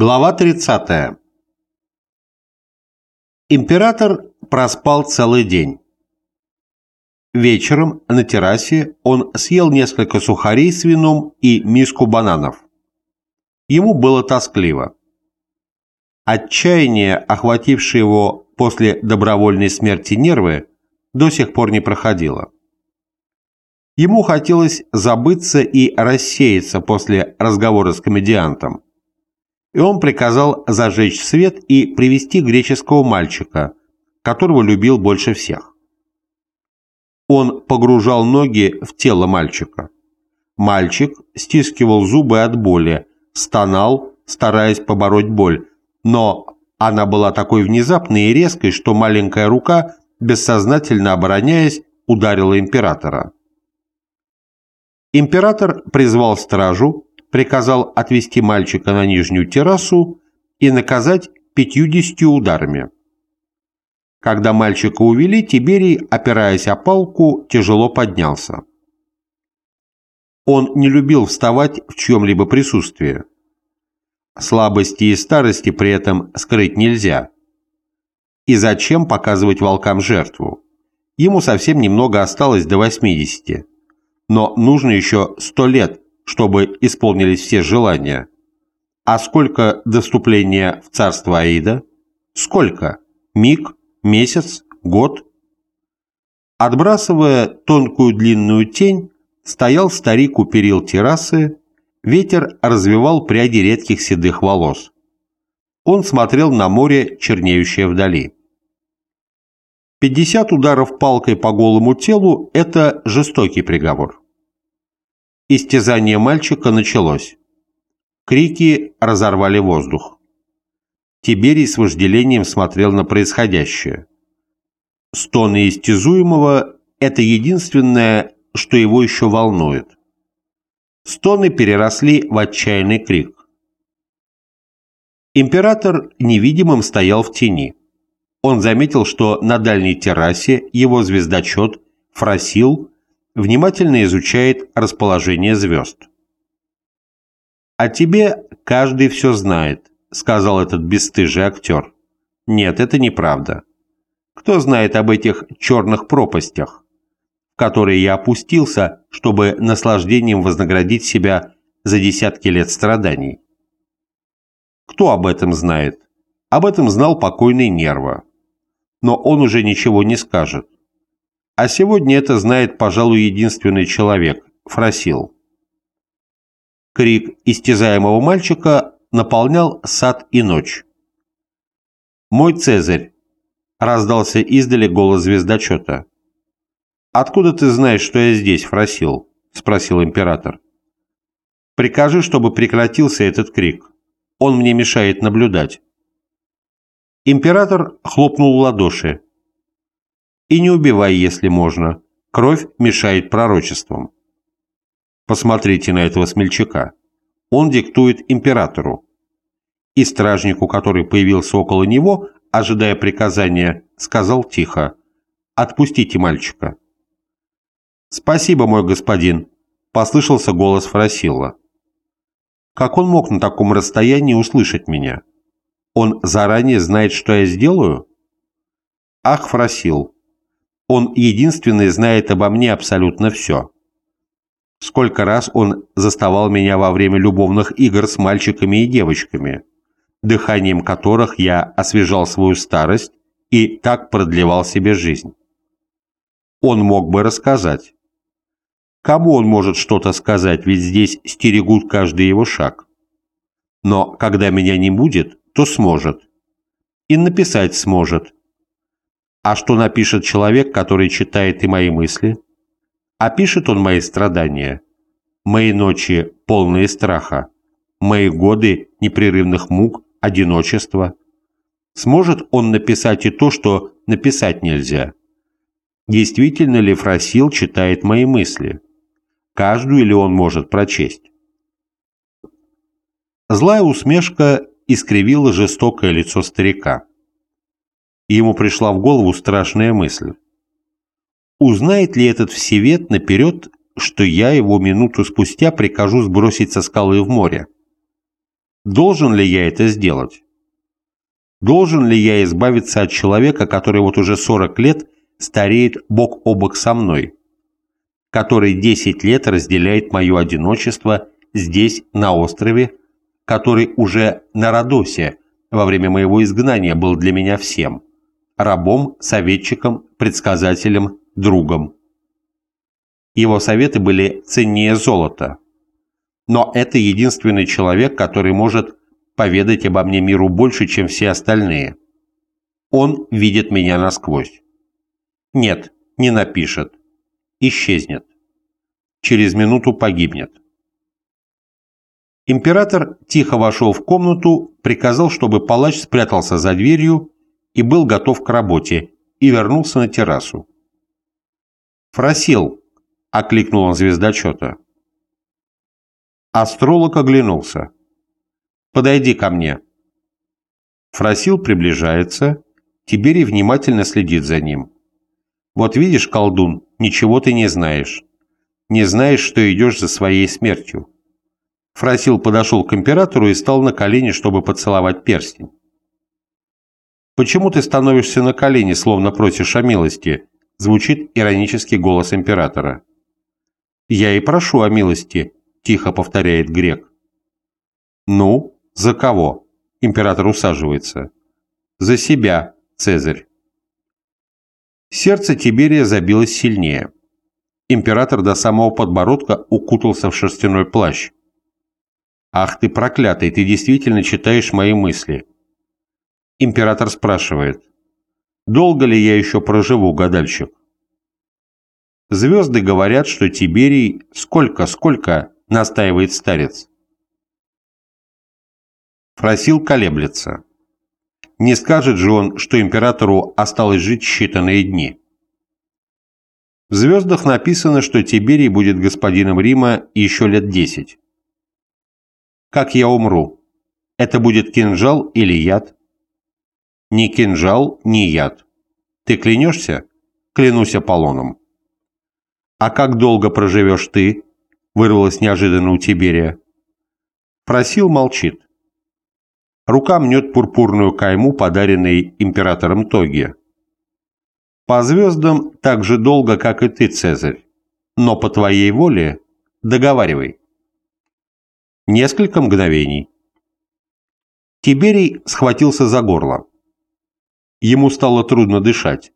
Глава 30. Император проспал целый день. Вечером на террасе он съел несколько сухарей с вином и миску бананов. Ему было тоскливо. Отчаяние, охватившее его после добровольной смерти нервы, до сих пор не проходило. Ему хотелось забыться и рассеяться после разговора с комедиантом и он приказал зажечь свет и привести греческого мальчика, которого любил больше всех. Он погружал ноги в тело мальчика. Мальчик стискивал зубы от боли, стонал, стараясь побороть боль, но она была такой внезапной и резкой, что маленькая рука, бессознательно обороняясь, ударила императора. Император призвал стражу, приказал отвести мальчика на нижнюю террасу и наказать пятьюдесятью ударами. Когда мальчика увели, Тиберий, опираясь о палку, тяжело поднялся. Он не любил вставать в чьем-либо присутствии. Слабости и старости при этом скрыть нельзя. И зачем показывать волкам жертву? Ему совсем немного осталось до 80. Но нужно еще 100 лет, чтобы исполнились все желания. А сколько доступления в царство Аида? Сколько? Миг? Месяц? Год? Отбрасывая тонкую длинную тень, стоял старик у перил террасы, ветер развивал пряди редких седых волос. Он смотрел на море, чернеющее вдали. 50 ударов палкой по голому телу – это жестокий приговор. Истязание мальчика началось. Крики разорвали воздух. Тиберий с вожделением смотрел на происходящее. Стоны истязуемого – это единственное, что его еще волнует. Стоны переросли в отчаянный крик. Император невидимым стоял в тени. Он заметил, что на дальней террасе его звездочет Фросил внимательно изучает расположение звезд. «О тебе каждый все знает», — сказал этот бесстыжий актер. «Нет, это неправда. Кто знает об этих черных пропастях, в которые я опустился, чтобы наслаждением вознаградить себя за десятки лет страданий? Кто об этом знает? Об этом знал покойный Нерва. Но он уже ничего не скажет. А сегодня это знает, пожалуй, единственный человек – Фросил. Крик истязаемого мальчика наполнял сад и ночь. «Мой Цезарь!» – раздался издали голос звездочета. «Откуда ты знаешь, что я здесь, Фросил?» – спросил император. «Прикажи, чтобы прекратился этот крик. Он мне мешает наблюдать». Император хлопнул в ладоши. И не убивай, если можно. Кровь мешает пророчествам. Посмотрите на этого смельчака. Он диктует императору. И стражнику, который появился около него, ожидая приказания, сказал тихо «Отпустите мальчика». «Спасибо, мой господин», — послышался голос Фросилла. Как он мог на таком расстоянии услышать меня? Он заранее знает, что я сделаю? Ах, Фросил, он единственный знает обо мне абсолютно все. Сколько раз он заставал меня во время любовных игр с мальчиками и девочками, дыханием которых я освежал свою старость и так продлевал себе жизнь. Он мог бы рассказать. Кому он может что-то сказать, ведь здесь стерегут каждый его шаг. Но когда меня не будет, то сможет. И написать сможет, а что напишет человек, который читает и мои мысли? Опишет он мои страдания, мои ночи, полные страха, мои годы непрерывных мук, одиночества. Сможет он написать и то, что написать нельзя? Действительно ли Фросил читает мои мысли? Каждую ли он может прочесть? Злая усмешка искривила жестокое лицо старика и ему пришла в голову страшная мысль. Узнает ли этот всевет наперед, что я его минуту спустя прикажу сбросить со скалы в море? Должен ли я это сделать? Должен ли я избавиться от человека, который вот уже 40 лет стареет бок о бок со мной, который 10 лет разделяет мое одиночество здесь, на острове, который уже на Родосе во время моего изгнания был для меня всем – рабом, советчиком, предсказателем, другом. Его советы были ценнее золота. Но это единственный человек, который может поведать обо мне миру больше, чем все остальные. Он видит меня насквозь. Нет, не напишет. Исчезнет. Через минуту погибнет. Император тихо вошел в комнату, приказал, чтобы палач спрятался за дверью и был готов к работе, и вернулся на террасу. «Фросил!» — окликнул он звездочета. Астролог оглянулся. Подойди ко мне». Фросил приближается, Тиберий внимательно следит за ним. «Вот видишь, колдун, ничего ты не знаешь. Не знаешь, что идешь за своей смертью». Фросил подошел к императору и стал на колени, чтобы поцеловать перстень. «Почему ты становишься на колени, словно просишь о милости?» звучит иронический голос императора. «Я и прошу о милости», – тихо повторяет грек. «Ну, «За кого?» – император усаживается. «За себя, Цезарь». Сердце Тиберия забилось сильнее. Император до самого подбородка укутался в шерстяной плащ. «Ах ты проклятый, ты действительно читаешь мои мысли». Император спрашивает. «Долго ли я еще проживу, гадальщик?» Звезды говорят, что Тиберий «Сколько, сколько?» – настаивает старец. Фросил колеблется. Не скажет же он, что императору осталось жить считанные дни. В звездах написано, что Тиберий будет господином Рима еще лет десять. Как я умру? Это будет кинжал или яд? Ни кинжал, ни яд. Ты клянешься? Клянусь Аполлоном. А как долго проживешь ты? Вырвалось неожиданно у Тиберия. Просил молчит. Рука мнет пурпурную кайму, подаренной императором Тоги. По звездам так же долго, как и ты, Цезарь. Но по твоей воле договаривай. Несколько мгновений. Тиберий схватился за горло. Ему стало трудно дышать.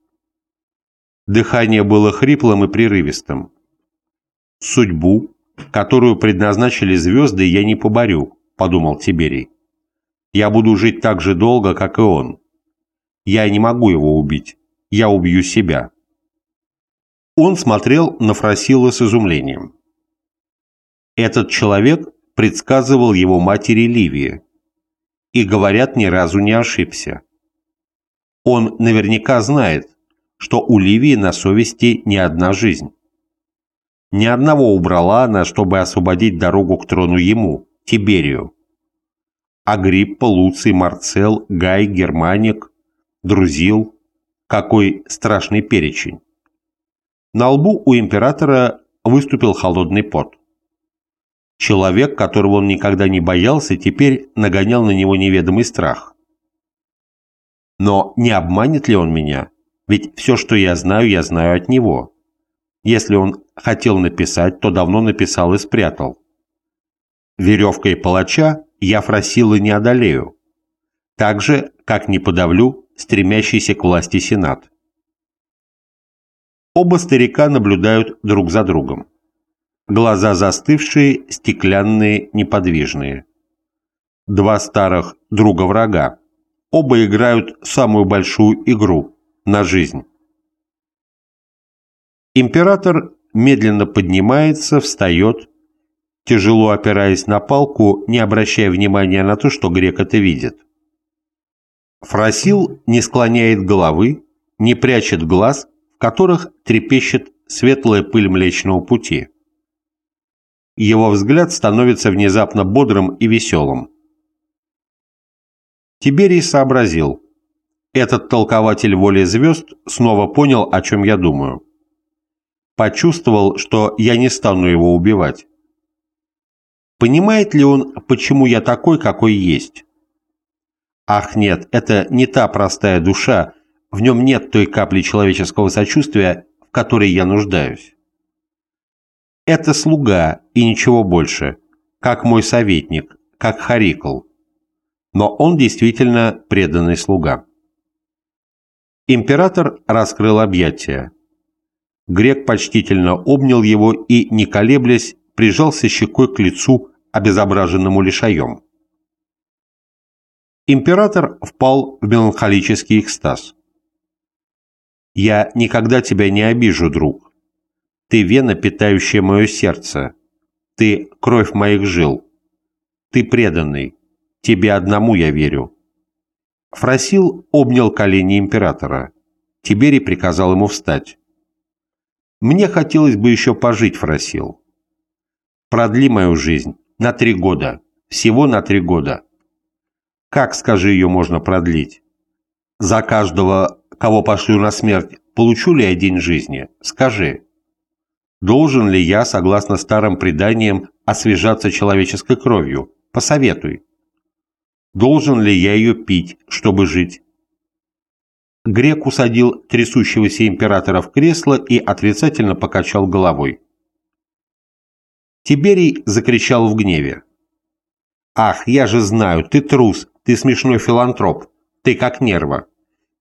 Дыхание было хриплым и прерывистым. «Судьбу, которую предназначили звезды, я не поборю», — подумал Тиберий. Я буду жить так же долго, как и он. Я не могу его убить. Я убью себя. Он смотрел на Фросила с изумлением. Этот человек предсказывал его матери Ливии. И, говорят, ни разу не ошибся. Он наверняка знает, что у Ливии на совести не одна жизнь. Ни одного убрала она, чтобы освободить дорогу к трону ему, Тиберию. Агриппа, Луций, Марцел, Гай, Германик, Друзил. Какой страшный перечень. На лбу у императора выступил холодный пот. Человек, которого он никогда не боялся, теперь нагонял на него неведомый страх. Но не обманет ли он меня? Ведь все, что я знаю, я знаю от него. Если он хотел написать, то давно написал и спрятал. Веревкой палача я Фросилы не одолею, так же, как не подавлю стремящийся к власти Сенат. Оба старика наблюдают друг за другом. Глаза застывшие, стеклянные, неподвижные. Два старых друга-врага. Оба играют самую большую игру на жизнь. Император медленно поднимается, встает, тяжело опираясь на палку, не обращая внимания на то, что грек это видит. Фросил не склоняет головы, не прячет глаз, в которых трепещет светлая пыль Млечного Пути. Его взгляд становится внезапно бодрым и веселым. Тиберий сообразил. Этот толкователь воли звезд снова понял, о чем я думаю. Почувствовал, что я не стану его убивать Понимает ли он, почему я такой, какой есть? Ах нет, это не та простая душа, в нем нет той капли человеческого сочувствия, в которой я нуждаюсь. Это слуга и ничего больше, как мой советник, как Харикл. Но он действительно преданный слуга. Император раскрыл объятия. Грек почтительно обнял его и, не колеблясь, прижался щекой к лицу, обезображенному лишаем. Император впал в меланхолический экстаз. «Я никогда тебя не обижу, друг. Ты вена, питающая мое сердце. Ты кровь моих жил. Ты преданный. Тебе одному я верю». Фросил обнял колени императора. Тиберий приказал ему встать. «Мне хотелось бы еще пожить, Фросил. Продли мою жизнь на три года. Всего на три года. Как, скажи, ее можно продлить? За каждого, кого пошлю на смерть, получу ли я день жизни? Скажи. Должен ли я, согласно старым преданиям, освежаться человеческой кровью? Посоветуй. Должен ли я ее пить, чтобы жить? Грек усадил трясущегося императора в кресло и отрицательно покачал головой. Тиберий закричал в гневе. «Ах, я же знаю, ты трус, ты смешной филантроп. Ты как нерва.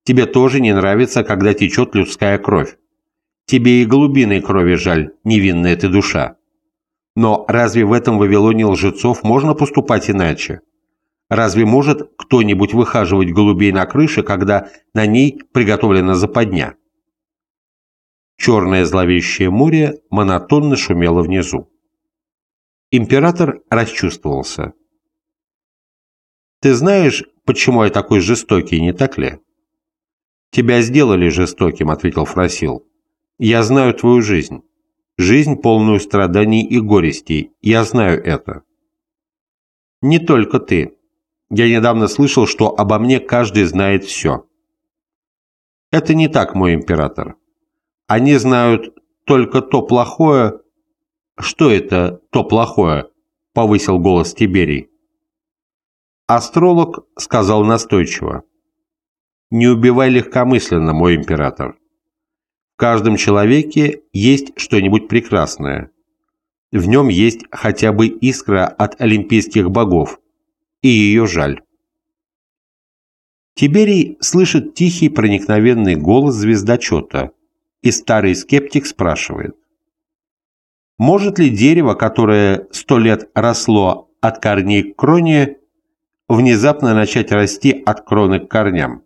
Тебе тоже не нравится, когда течет людская кровь. Тебе и голубиной крови жаль, невинная ты душа. Но разве в этом Вавилоне лжецов можно поступать иначе? Разве может кто-нибудь выхаживать голубей на крыше, когда на ней приготовлена западня? Черное зловещее море монотонно шумело внизу. Император расчувствовался. Ты знаешь, почему я такой жестокий, не так ли? Тебя сделали жестоким, ответил Фросил. Я знаю твою жизнь. Жизнь, полную страданий и горестей. Я знаю это. Не только ты. Я недавно слышал, что обо мне каждый знает все. Это не так, мой император. Они знают только то плохое... Что это то плохое? Повысил голос Тиберий. Астролог сказал настойчиво. «Не убивай легкомысленно, мой император. В каждом человеке есть что-нибудь прекрасное. В нем есть хотя бы искра от олимпийских богов, и ее жаль». Тиберий слышит тихий проникновенный голос звездочета, и старый скептик спрашивает. Может ли дерево, которое сто лет росло от корней к кроне, внезапно начать расти от кроны к корням.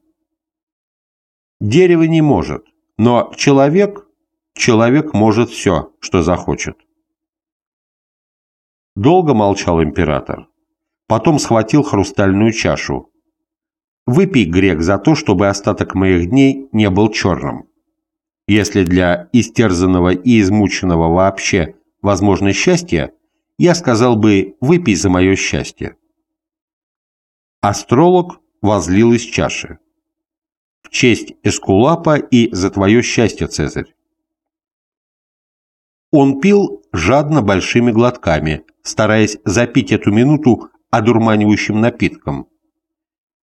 Дерево не может, но человек, человек может все, что захочет. Долго молчал император. Потом схватил хрустальную чашу. «Выпей, грек, за то, чтобы остаток моих дней не был черным. Если для истерзанного и измученного вообще возможно счастье, я сказал бы «выпей за мое счастье». Астролог возлил из чаши. В честь Эскулапа и за твое счастье, Цезарь. Он пил жадно большими глотками, стараясь запить эту минуту одурманивающим напитком,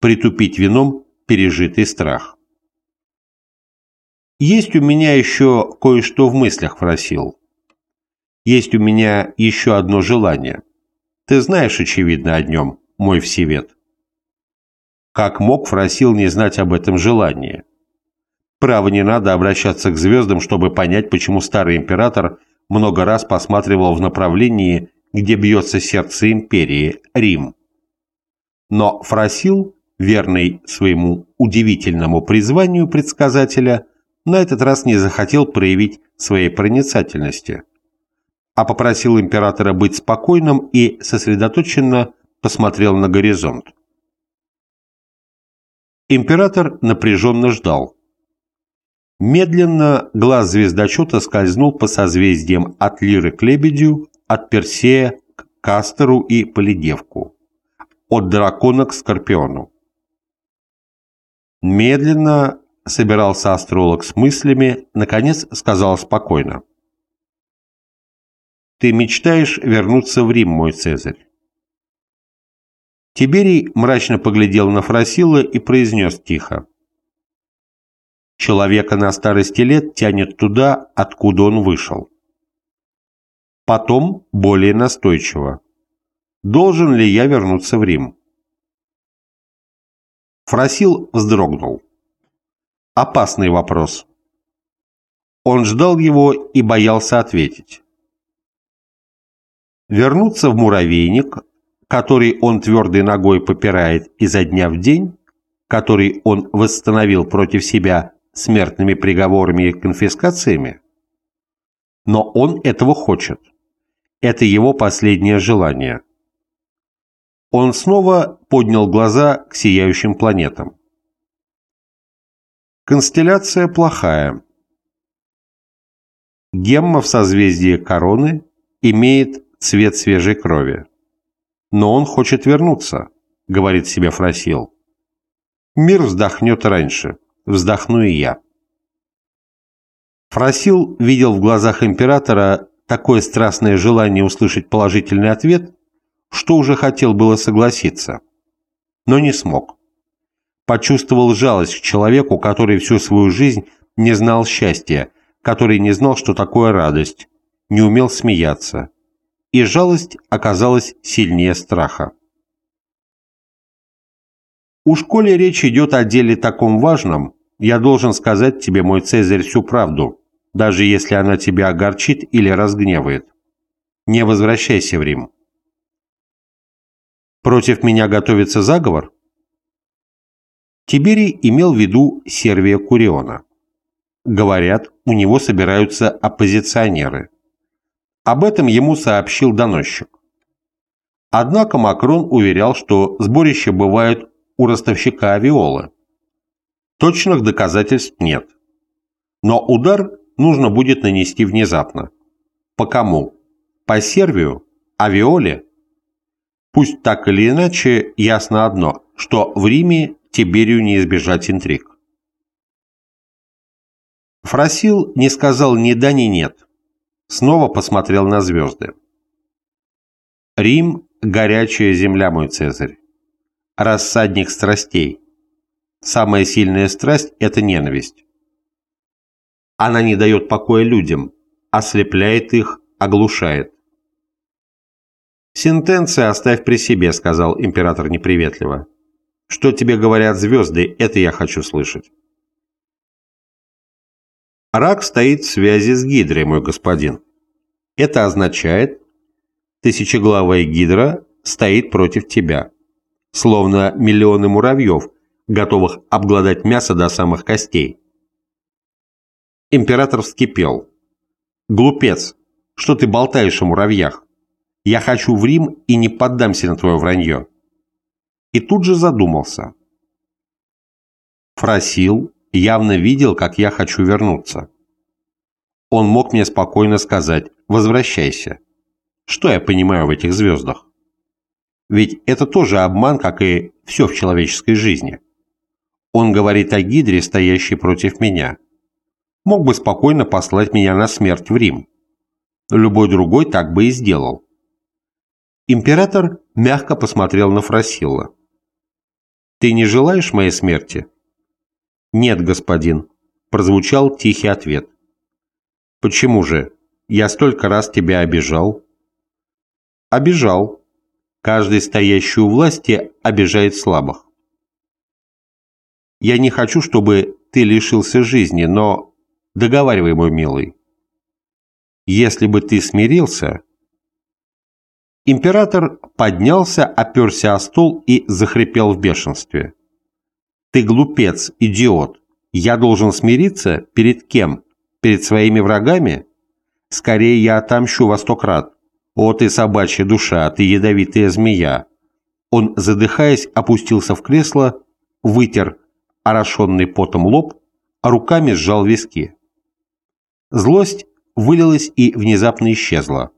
притупить вином пережитый страх. «Есть у меня еще кое-что в мыслях, Фросил. Есть у меня еще одно желание. Ты знаешь, очевидно, о нем, мой всевет». Как мог Фросил не знать об этом желании? Право не надо обращаться к звездам, чтобы понять, почему старый император много раз посматривал в направлении, где бьется сердце империи, Рим. Но Фросил, верный своему удивительному призванию предсказателя, на этот раз не захотел проявить своей проницательности, а попросил императора быть спокойным и сосредоточенно посмотрел на горизонт. Император напряженно ждал. Медленно глаз звездочета скользнул по созвездиям от Лиры к Лебедю, от Персея к Кастеру и Полидевку, от Дракона к Скорпиону. Медленно собирался астролог с мыслями, наконец сказал спокойно. Ты мечтаешь вернуться в Рим, мой Цезарь. Тиберий мрачно поглядел на Фросила и произнес тихо. Человека на старости лет тянет туда, откуда он вышел. Потом более настойчиво. Должен ли я вернуться в Рим? Фросил вздрогнул. Опасный вопрос. Он ждал его и боялся ответить. Вернуться в муравейник, который он твердой ногой попирает изо дня в день, который он восстановил против себя смертными приговорами и конфискациями? Но он этого хочет. Это его последнее желание. Он снова поднял глаза к сияющим планетам. Констелляция плохая. Гемма в созвездии короны имеет цвет свежей крови. Но он хочет вернуться, говорит себе Фросил. Мир вздохнет раньше, вздохну и я. Фросил видел в глазах императора такое страстное желание услышать положительный ответ, что уже хотел было согласиться, но не смог. Почувствовал жалость к человеку, который всю свою жизнь не знал счастья, который не знал, что такое радость, не умел смеяться. И жалость оказалась сильнее страха. Уж коли речь идет о деле таком важном, я должен сказать тебе, мой Цезарь, всю правду, даже если она тебя огорчит или разгневает. Не возвращайся в Рим. Против меня готовится заговор? Тиберий имел в виду Сервия Куриона. Говорят, у него собираются оппозиционеры. Об этом ему сообщил доносчик. Однако Макрон уверял, что сборище бывает у ростовщика авиолы. Точных доказательств нет. Но удар нужно будет нанести внезапно. По кому? По Сервию? Авиоле? Пусть так или иначе, ясно одно, что в Риме Тиберию не избежать интриг. Фросил не сказал ни да, ни нет. Снова посмотрел на звезды. Рим – горячая земля, мой Цезарь. Рассадник страстей. Самая сильная страсть – это ненависть. Она не дает покоя людям, ослепляет их, оглушает. «Сентенция оставь при себе», – сказал император неприветливо. Что тебе говорят звезды, это я хочу слышать. Рак стоит в связи с Гидрой, мой господин. Это означает, тысячеглавая Гидра стоит против тебя, словно миллионы муравьев, готовых обглодать мясо до самых костей. Император вскипел. «Глупец, что ты болтаешь о муравьях? Я хочу в Рим и не поддамся на твое вранье» и тут же задумался. Фросил явно видел, как я хочу вернуться. Он мог мне спокойно сказать «возвращайся». Что я понимаю в этих звездах? Ведь это тоже обман, как и все в человеческой жизни. Он говорит о Гидре, стоящей против меня. Мог бы спокойно послать меня на смерть в Рим. Любой другой так бы и сделал. Император мягко посмотрел на Фросилла. «Ты не желаешь моей смерти?» «Нет, господин», – прозвучал тихий ответ. «Почему же? Я столько раз тебя обижал». «Обижал. Каждый стоящий у власти обижает слабых». «Я не хочу, чтобы ты лишился жизни, но...» «Договаривай, мой милый. Если бы ты смирился...» Император поднялся, оперся о стол и захрипел в бешенстве. «Ты глупец, идиот! Я должен смириться? Перед кем? Перед своими врагами? Скорее я отомщу во сто крат. О, ты собачья душа, ты ядовитая змея!» Он, задыхаясь, опустился в кресло, вытер орошенный потом лоб, а руками сжал виски. Злость вылилась и внезапно исчезла.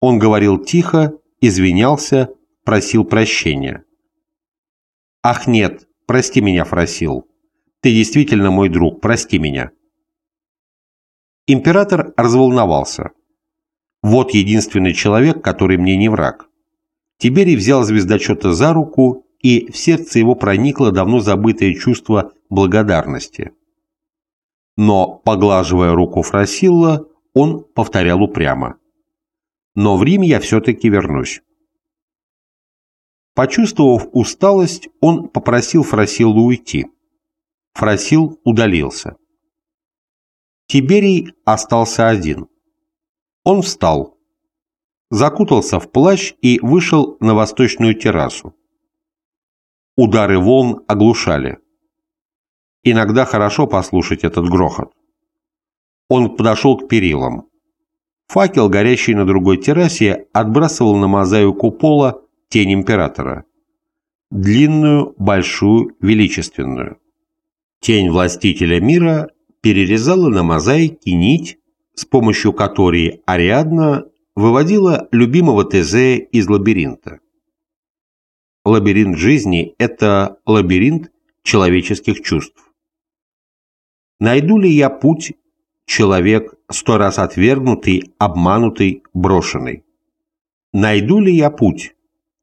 Он говорил тихо, извинялся, просил прощения. «Ах нет, прости меня, Фросил. Ты действительно мой друг, прости меня». Император разволновался. Вот единственный человек, который мне не враг. Тиберий взял звездочета за руку, и в сердце его проникло давно забытое чувство благодарности. Но, поглаживая руку Фросилла, он повторял упрямо. «Но в Рим я все-таки вернусь». Почувствовав усталость, он попросил Фросилла уйти. Фросил удалился. Тиберий остался один. Он встал, закутался в плащ и вышел на восточную террасу. Удары волн оглушали. Иногда хорошо послушать этот грохот. Он подошел к перилам. Факел, горящий на другой террасе, отбрасывал на мозаику пола тень императора. Длинную, большую, величественную. Тень властителя мира перерезала на мозаике нить, с помощью которой Ариадна выводила любимого Тезея из лабиринта. Лабиринт жизни – это лабиринт человеческих чувств. Найду ли я путь, человек, сто раз отвергнутый, обманутый, брошенный? Найду ли я путь,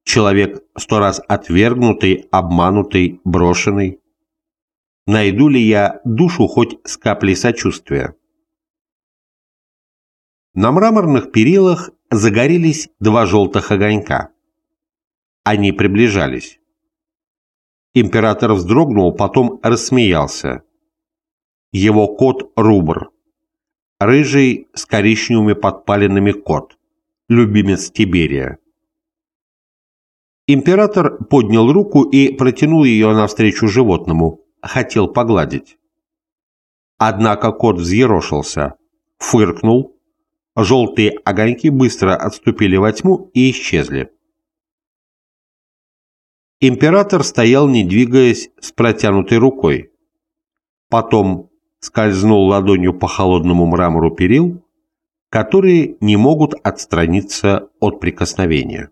человек, сто раз отвергнутый, обманутый, брошенный? Найду ли я душу хоть с каплей сочувствия? На мраморных перилах загорелись два желтых огонька. Они приближались. Император вздрогнул, потом рассмеялся. Его кот Рубр. Рыжий с коричневыми подпаленными кот. Любимец Тиберия. Император поднял руку и протянул ее навстречу животному, хотел погладить. Однако кот взъерошился, фыркнул, желтые огоньки быстро отступили во тьму и исчезли. Император стоял, не двигаясь, с протянутой рукой. Потом скользнул ладонью по холодному мрамору перил, которые не могут отстраниться от прикосновения.